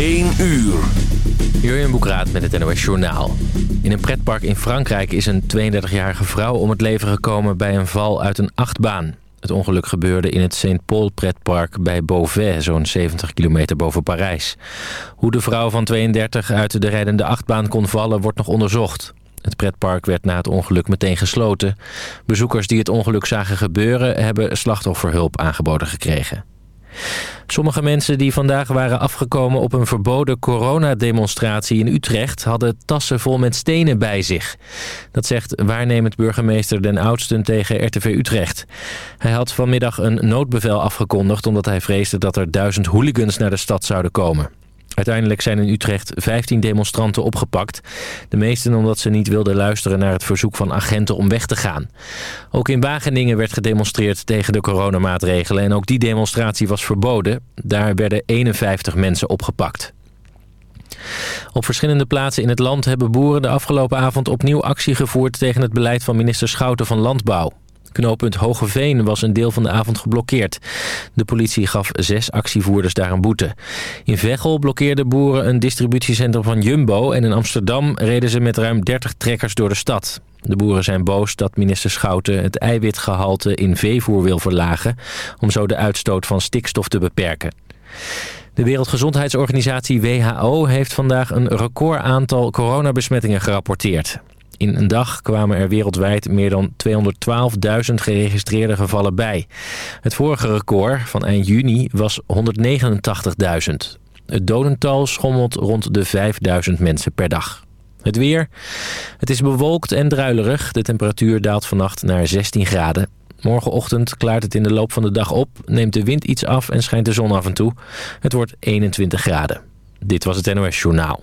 1 uur. Jurjen Boekraat met het NOS Journaal. In een pretpark in Frankrijk is een 32-jarige vrouw om het leven gekomen bij een val uit een achtbaan. Het ongeluk gebeurde in het St. Paul pretpark bij Beauvais, zo'n 70 kilometer boven Parijs. Hoe de vrouw van 32 uit de rijdende achtbaan kon vallen wordt nog onderzocht. Het pretpark werd na het ongeluk meteen gesloten. Bezoekers die het ongeluk zagen gebeuren hebben slachtofferhulp aangeboden gekregen. Sommige mensen die vandaag waren afgekomen op een verboden coronademonstratie in Utrecht... hadden tassen vol met stenen bij zich. Dat zegt waarnemend burgemeester Den Oudsten tegen RTV Utrecht. Hij had vanmiddag een noodbevel afgekondigd... omdat hij vreesde dat er duizend hooligans naar de stad zouden komen. Uiteindelijk zijn in Utrecht 15 demonstranten opgepakt. De meesten omdat ze niet wilden luisteren naar het verzoek van agenten om weg te gaan. Ook in Wageningen werd gedemonstreerd tegen de coronamaatregelen... en ook die demonstratie was verboden. Daar werden 51 mensen opgepakt. Op verschillende plaatsen in het land hebben boeren de afgelopen avond opnieuw actie gevoerd tegen het beleid van minister Schouten van Landbouw. Knooppunt Hogeveen was een deel van de avond geblokkeerd. De politie gaf zes actievoerders daar een boete. In Veghel blokkeerden boeren een distributiecentrum van Jumbo... en in Amsterdam reden ze met ruim 30 trekkers door de stad. De boeren zijn boos dat minister Schouten het eiwitgehalte in veevoer wil verlagen... om zo de uitstoot van stikstof te beperken. De Wereldgezondheidsorganisatie WHO heeft vandaag een record aantal coronabesmettingen gerapporteerd. In een dag kwamen er wereldwijd meer dan 212.000 geregistreerde gevallen bij. Het vorige record van eind juni was 189.000. Het dodental schommelt rond de 5.000 mensen per dag. Het weer. Het is bewolkt en druilerig. De temperatuur daalt vannacht naar 16 graden. Morgenochtend klaart het in de loop van de dag op, neemt de wind iets af en schijnt de zon af en toe. Het wordt 21 graden. Dit was het NOS Journaal.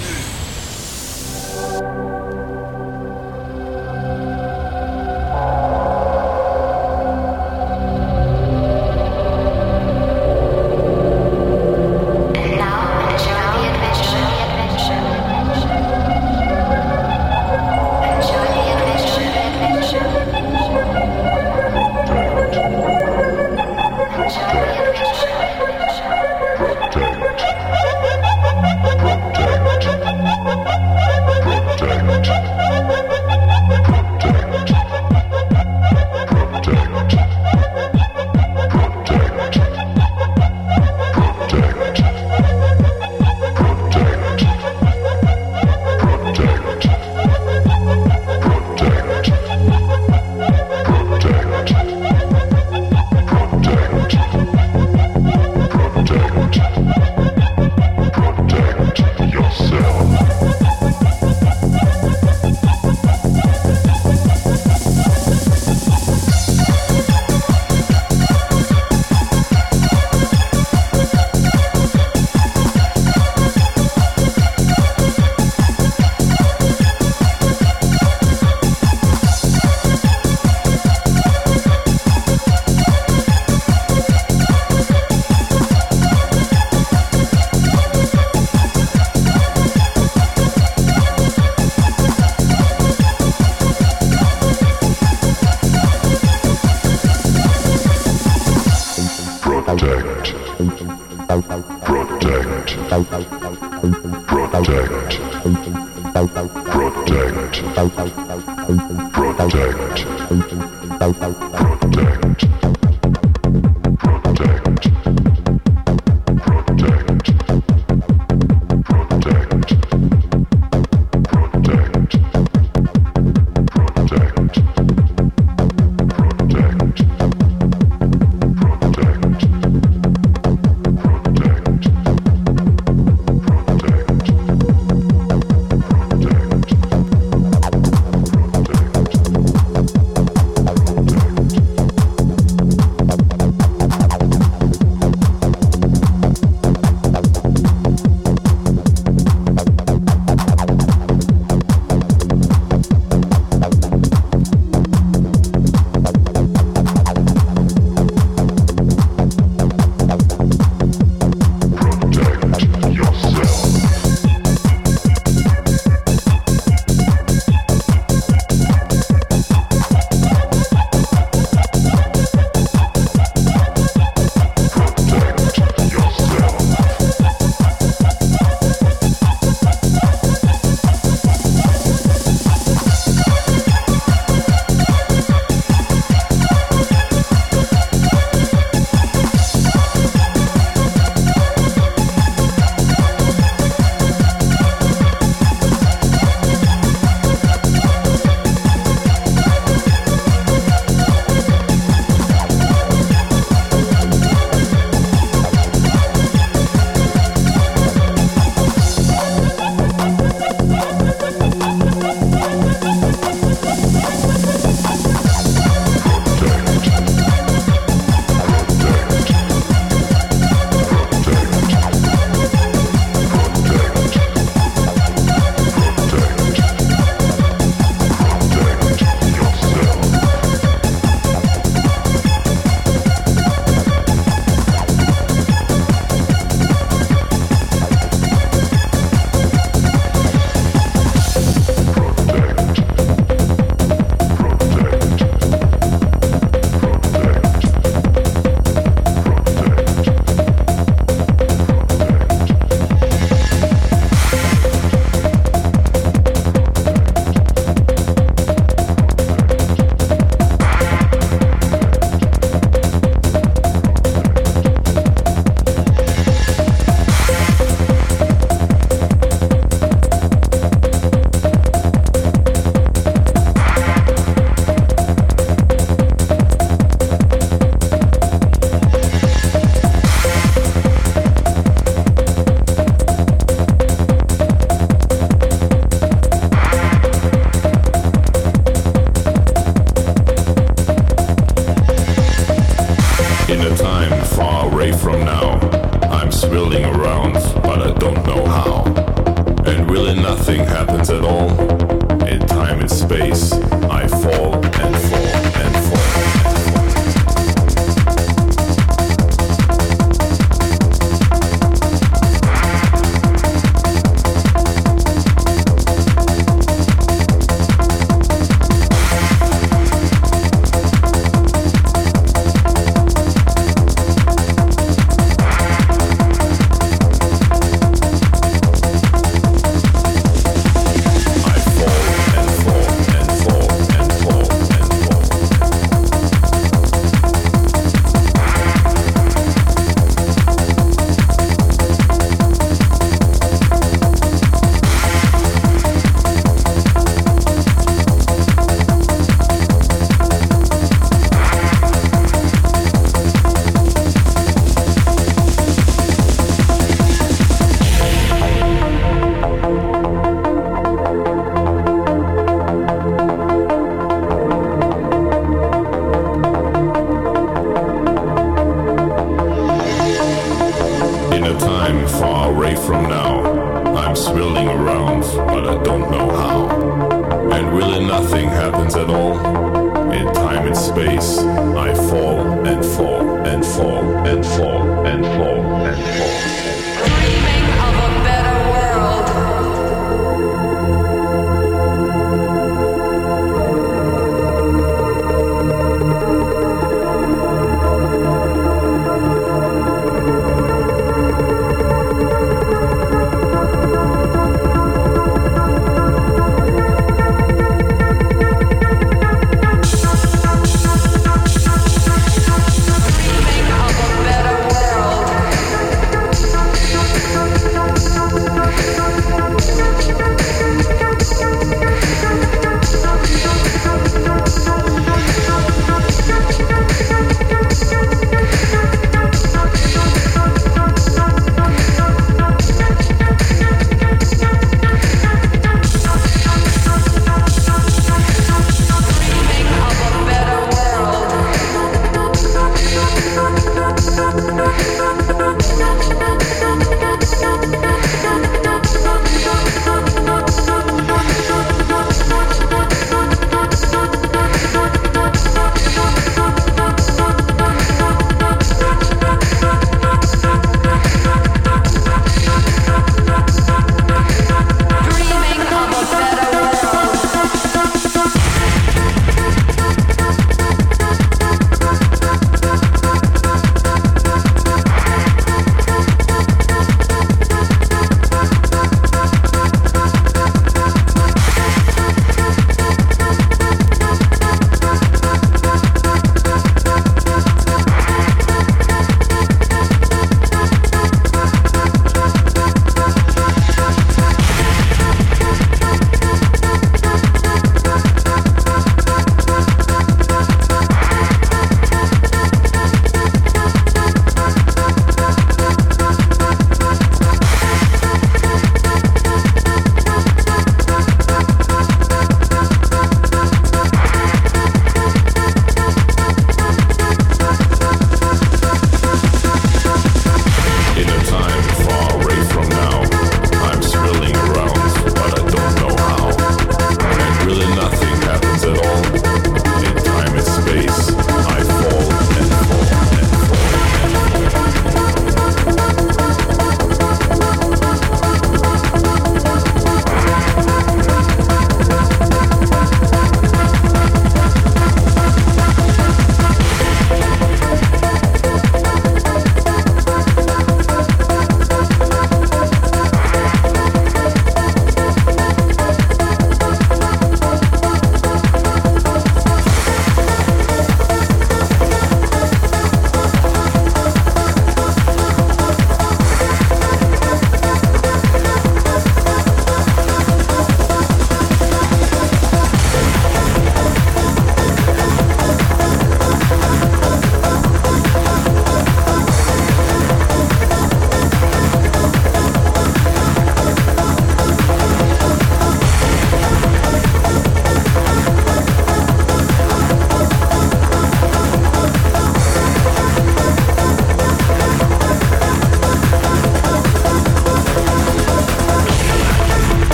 Protect.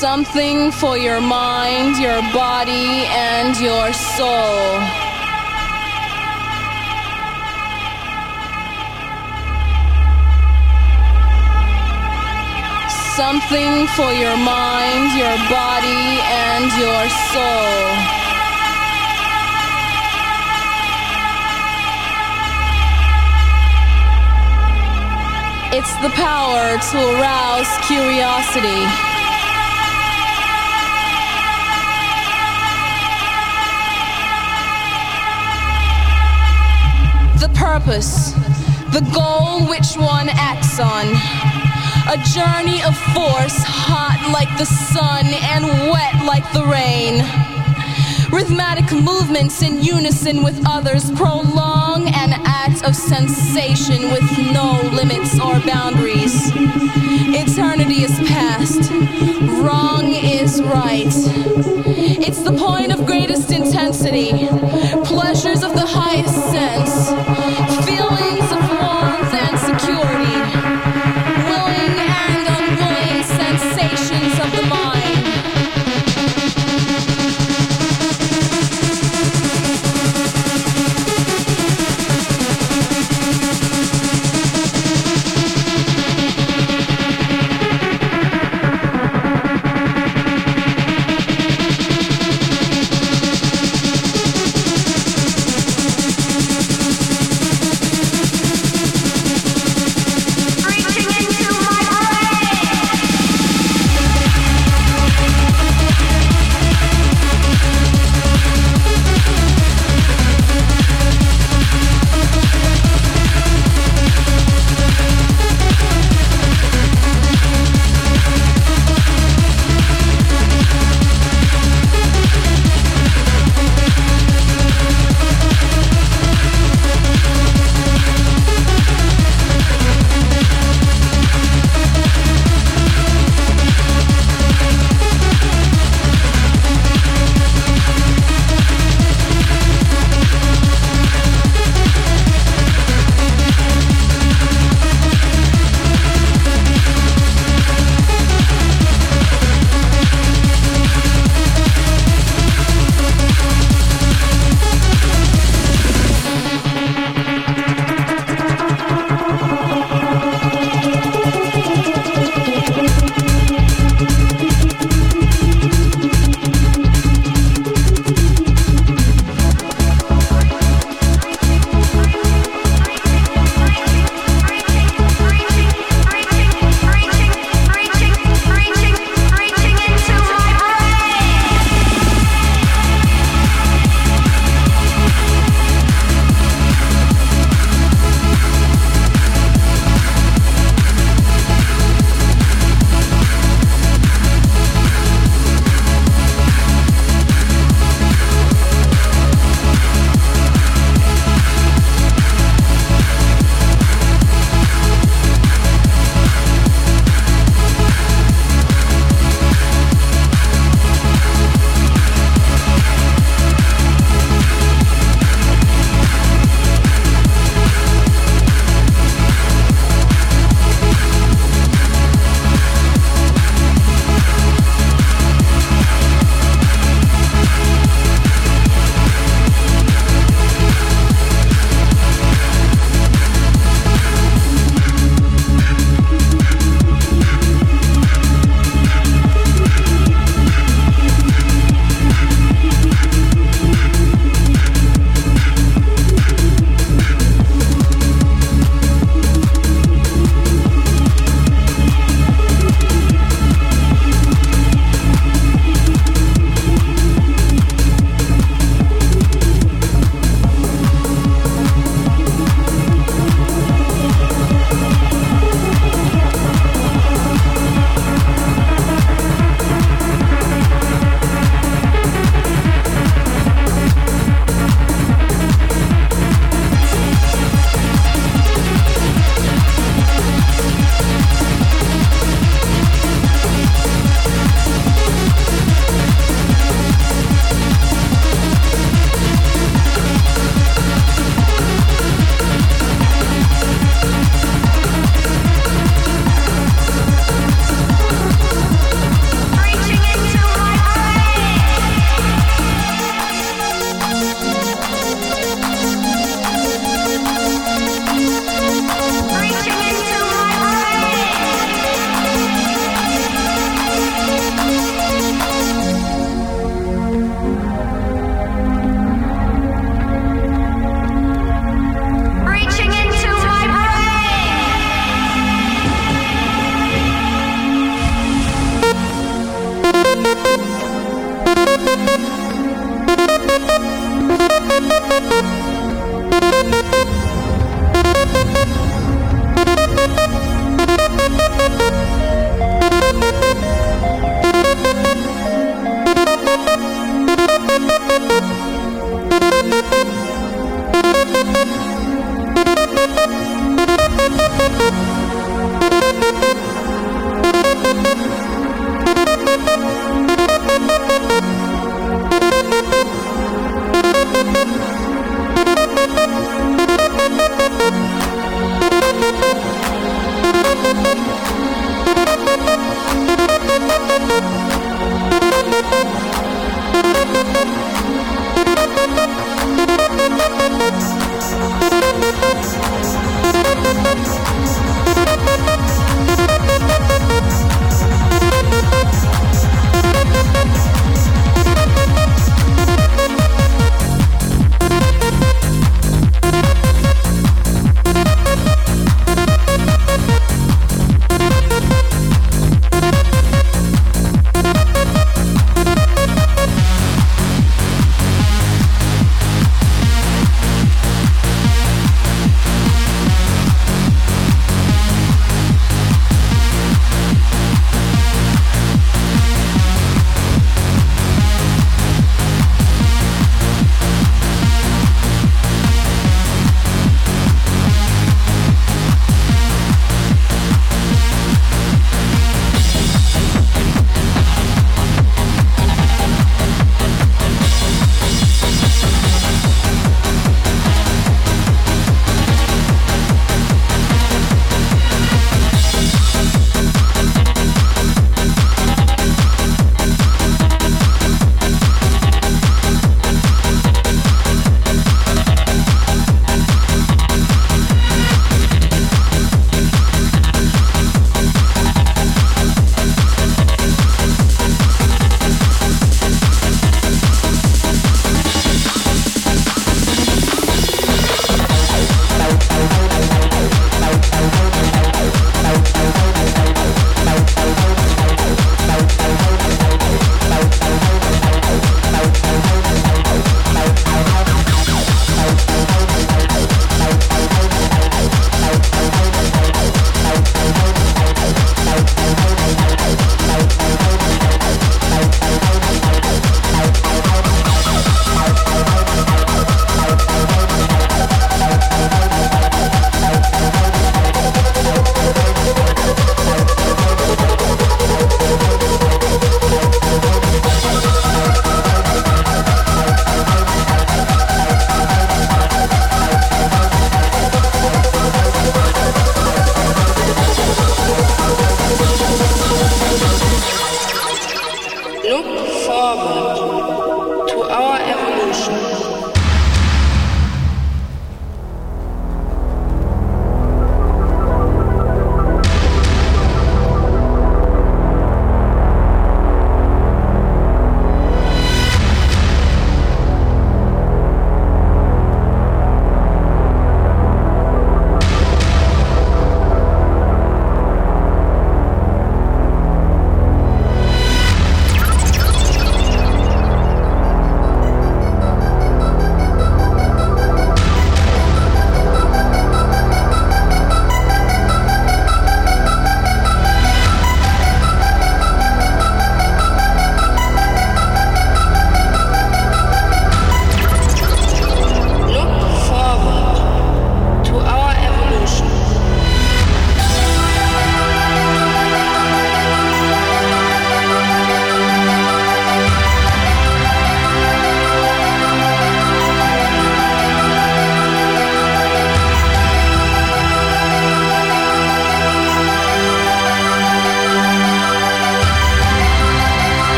Something for your mind, your body, and your soul. Something for your mind, your body, and your soul. It's the power to arouse curiosity. Purpose, the goal which one acts on. A journey of force, hot like the sun and wet like the rain. Rhythmic movements in unison with others prolong an act of sensation with no limits or boundaries. Eternity is past, wrong is right. It's the point of greatest intensity, pleasures of the highest sense,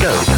go.